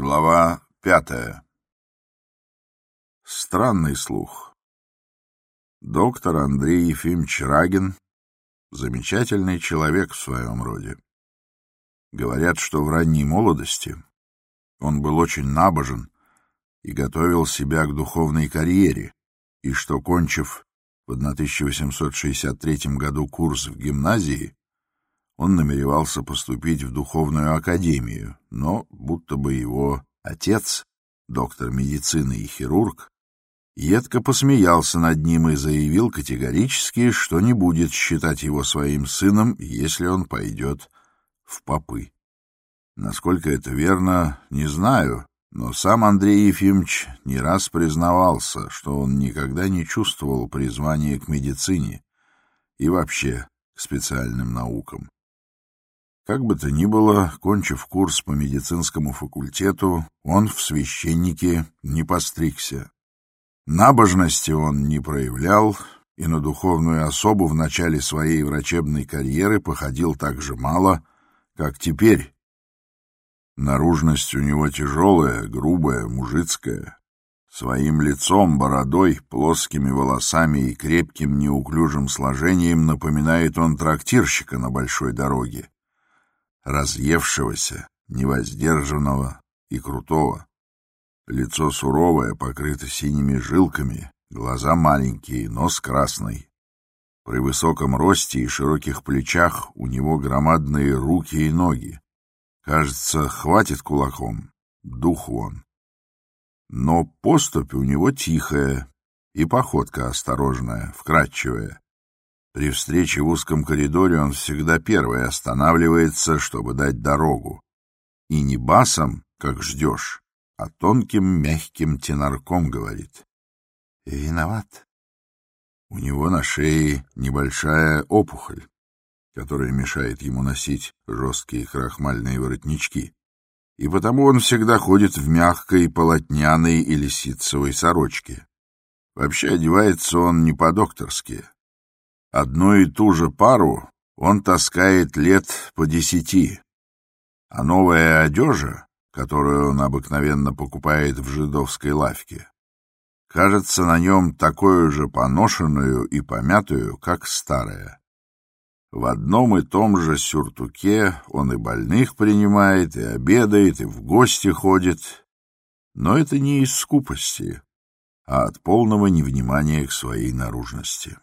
Глава пятая. Странный слух. Доктор Андрей Ефимович Рагин — замечательный человек в своем роде. Говорят, что в ранней молодости он был очень набожен и готовил себя к духовной карьере, и что, кончив в 1863 году курс в гимназии, он намеревался поступить в духовную академию, но будто бы его отец, доктор медицины и хирург, едко посмеялся над ним и заявил категорически, что не будет считать его своим сыном, если он пойдет в попы. Насколько это верно, не знаю, но сам Андрей Ефимович не раз признавался, что он никогда не чувствовал призвания к медицине и вообще к специальным наукам. Как бы то ни было, кончив курс по медицинскому факультету, он в священнике не постригся. Набожности он не проявлял, и на духовную особу в начале своей врачебной карьеры походил так же мало, как теперь. Наружность у него тяжелая, грубая, мужицкая. Своим лицом, бородой, плоскими волосами и крепким неуклюжим сложением напоминает он трактирщика на большой дороге разъевшегося, невоздержанного и крутого. Лицо суровое, покрыто синими жилками, глаза маленькие, нос красный. При высоком росте и широких плечах у него громадные руки и ноги. Кажется, хватит кулаком, дух вон. Но поступь у него тихая и походка осторожная, вкрадчивая. При встрече в узком коридоре он всегда первый останавливается, чтобы дать дорогу. И не басом, как ждешь, а тонким мягким тенарком говорит. «Виноват». У него на шее небольшая опухоль, которая мешает ему носить жесткие крахмальные воротнички, и потому он всегда ходит в мягкой полотняной или ситцевой сорочке. Вообще одевается он не по-докторски, Одну и ту же пару он таскает лет по десяти, а новая одежа, которую он обыкновенно покупает в жидовской лавке, кажется на нем такой же поношенную и помятую, как старая. В одном и том же сюртуке он и больных принимает, и обедает, и в гости ходит. Но это не из скупости, а от полного невнимания к своей наружности.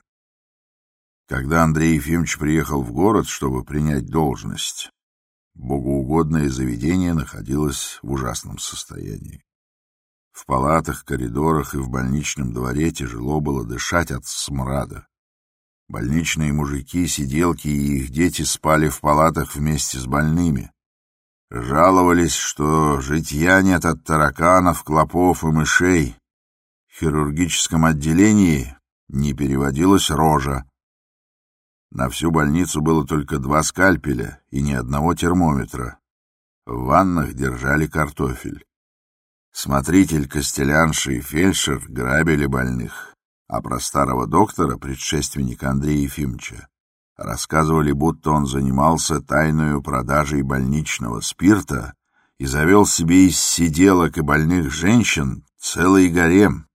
Когда Андрей Ефимович приехал в город, чтобы принять должность, богоугодное заведение находилось в ужасном состоянии. В палатах, коридорах и в больничном дворе тяжело было дышать от смрада. Больничные мужики, сиделки и их дети спали в палатах вместе с больными. Жаловались, что житья нет от тараканов, клопов и мышей. В хирургическом отделении не переводилась рожа, на всю больницу было только два скальпеля и ни одного термометра. В ваннах держали картофель. Смотритель, костелянши и фельдшер грабили больных, а про старого доктора, предшественника Андрея Ефимовича, рассказывали, будто он занимался тайной продажей больничного спирта и завел себе из сиделок и больных женщин целый гарем.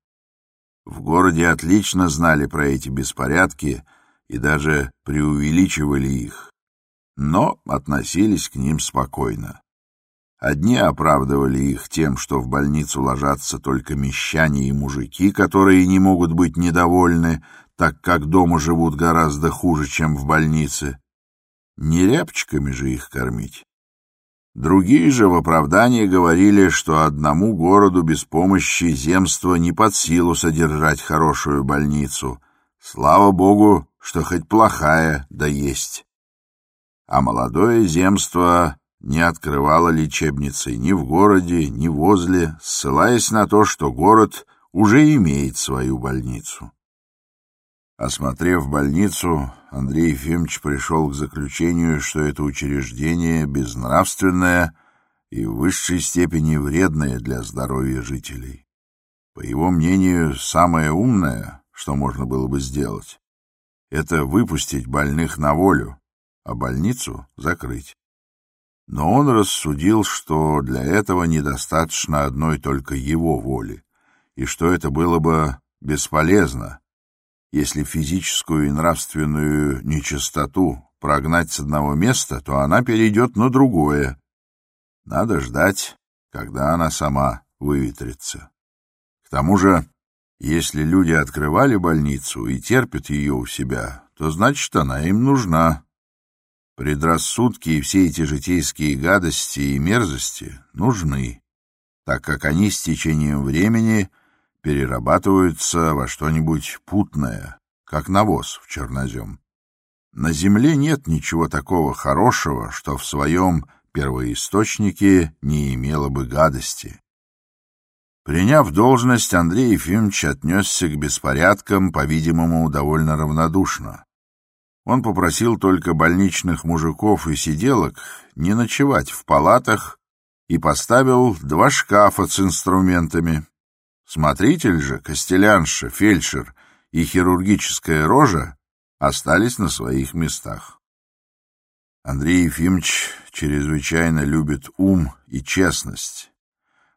В городе отлично знали про эти беспорядки — и даже преувеличивали их, но относились к ним спокойно. Одни оправдывали их тем, что в больницу ложатся только мещане и мужики, которые не могут быть недовольны, так как дома живут гораздо хуже, чем в больнице. Не рябчиками же их кормить. Другие же в оправдании говорили, что одному городу без помощи земства не под силу содержать хорошую больницу. Слава богу, что хоть плохая, да есть. А молодое земство не открывало лечебницы ни в городе, ни возле, ссылаясь на то, что город уже имеет свою больницу. Осмотрев больницу, Андрей Ефимович пришел к заключению, что это учреждение безнравственное и в высшей степени вредное для здоровья жителей. По его мнению, самое умное, что можно было бы сделать, это выпустить больных на волю, а больницу закрыть. Но он рассудил, что для этого недостаточно одной только его воли, и что это было бы бесполезно, если физическую и нравственную нечистоту прогнать с одного места, то она перейдет на другое. Надо ждать, когда она сама выветрится. К тому же, если люди открывали больницу и терпят ее у себя, то значит, она им нужна. Предрассудки и все эти житейские гадости и мерзости нужны, так как они с течением времени перерабатываются во что-нибудь путное, как навоз в чернозем. На земле нет ничего такого хорошего, что в своем первоисточнике не имело бы гадости. Приняв должность, Андрей Ефимович отнесся к беспорядкам, по-видимому, довольно равнодушно. Он попросил только больничных мужиков и сиделок не ночевать в палатах и поставил два шкафа с инструментами. Смотритель же, костелянша, фельдшер и хирургическая рожа остались на своих местах. Андрей Ефимович чрезвычайно любит ум и честность,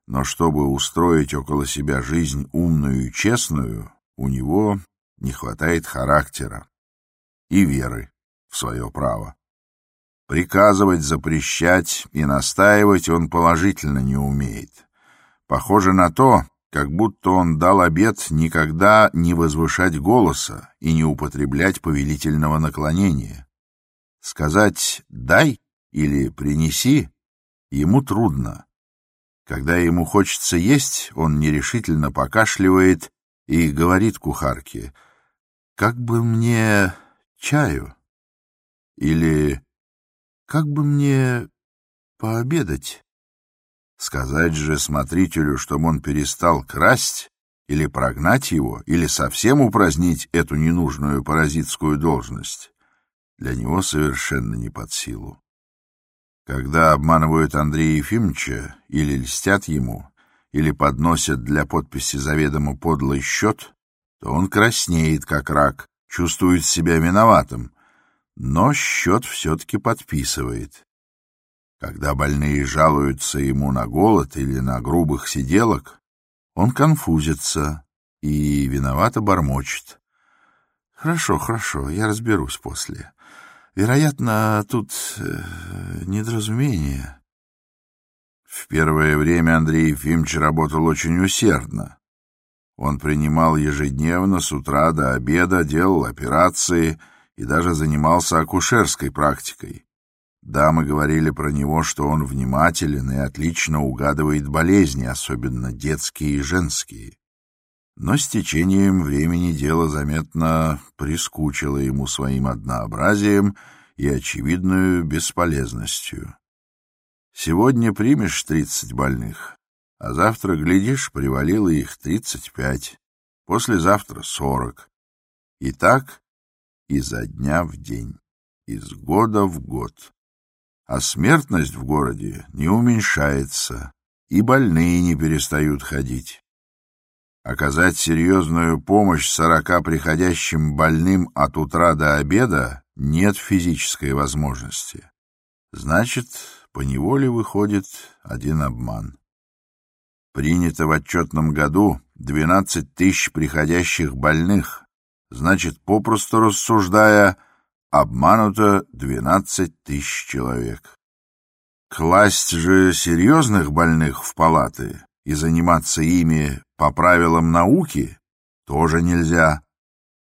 но чтобы устроить около себя жизнь умную и честную, у него не хватает характера и веры в свое право. Приказывать, запрещать и настаивать он положительно не умеет. Похоже на то, как будто он дал обет никогда не возвышать голоса и не употреблять повелительного наклонения. Сказать «дай» или «принеси» ему трудно. Когда ему хочется есть, он нерешительно покашливает и говорит кухарке «Как бы мне чаю?» или «Как бы мне пообедать?» Сказать же смотрителю, чтобы он перестал красть, или прогнать его, или совсем упразднить эту ненужную паразитскую должность, для него совершенно не под силу. Когда обманывают Андрея Ефимовича или льстят ему, или подносят для подписи заведомо подлый счет, то он краснеет, как рак, чувствует себя виноватым, но счет все-таки подписывает. Когда больные жалуются ему на голод или на грубых сиделок, он конфузится и виновато бормочет. «Хорошо, хорошо, я разберусь после. Вероятно, тут э, недоразумение». В первое время Андрей Ефимович работал очень усердно. Он принимал ежедневно с утра до обеда, делал операции и даже занимался акушерской практикой. Дамы говорили про него, что он внимателен и отлично угадывает болезни, особенно детские и женские. Но с течением времени дело заметно прискучило ему своим однообразием и очевидную бесполезностью. Сегодня примешь тридцать больных, а завтра, глядишь, привалило их тридцать пять, послезавтра сорок. И так изо дня в день, из года в год а смертность в городе не уменьшается, и больные не перестают ходить. Оказать серьезную помощь сорока приходящим больным от утра до обеда нет физической возможности. Значит, поневоле выходит один обман. Принято в отчетном году 12 тысяч приходящих больных, значит, попросту рассуждая, обмануто 12 тысяч человек. Класть же серьезных больных в палаты и заниматься ими по правилам науки тоже нельзя,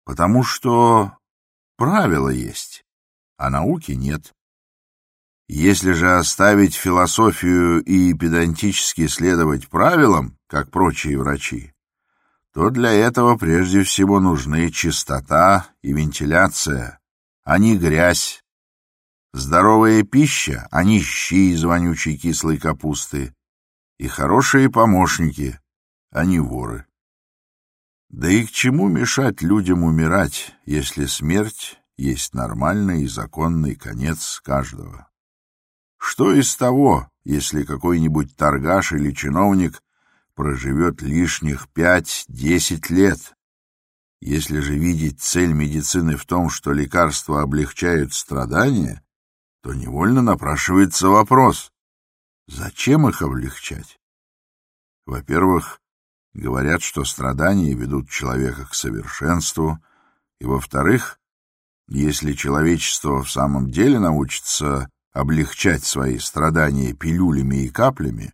потому что правила есть, а науки нет. Если же оставить философию и педантически следовать правилам, как прочие врачи, то для этого прежде всего нужны чистота и вентиляция, а не грязь. Здоровая пища, а не щи из вонючей кислой капусты. И хорошие помощники, а не воры. Да и к чему мешать людям умирать, если смерть есть нормальный и законный конец каждого? Что из того, если какой-нибудь торгаш или чиновник проживет лишних пять-десять лет, если же видеть цель медицины в том, что лекарства облегчают страдания, то невольно напрашивается вопрос, зачем их облегчать? Во-первых, говорят, что страдания ведут человека к совершенству, и, во-вторых, если человечество в самом деле научится облегчать свои страдания пилюлями и каплями,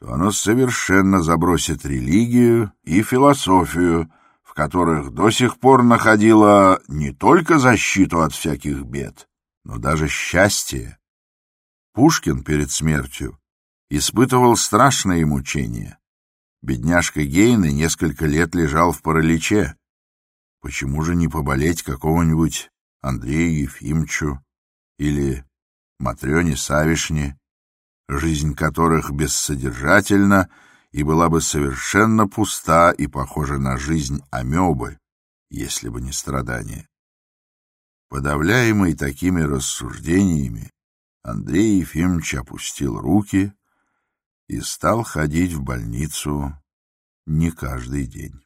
то оно совершенно забросит религию и философию, в которых до сих пор находило не только защиту от всяких бед, но даже счастье. Пушкин перед смертью испытывал страшные мучения. Бедняжка Гейны несколько лет лежал в параличе. Почему же не поболеть какого-нибудь Андрею Ефимовичу или Матрёне Савишне, жизнь которых бессодержательна и была бы совершенно пуста и похожа на жизнь амебы, если бы не страдания. Подавляемый такими рассуждениями, Андрей Ефимович опустил руки и стал ходить в больницу не каждый день.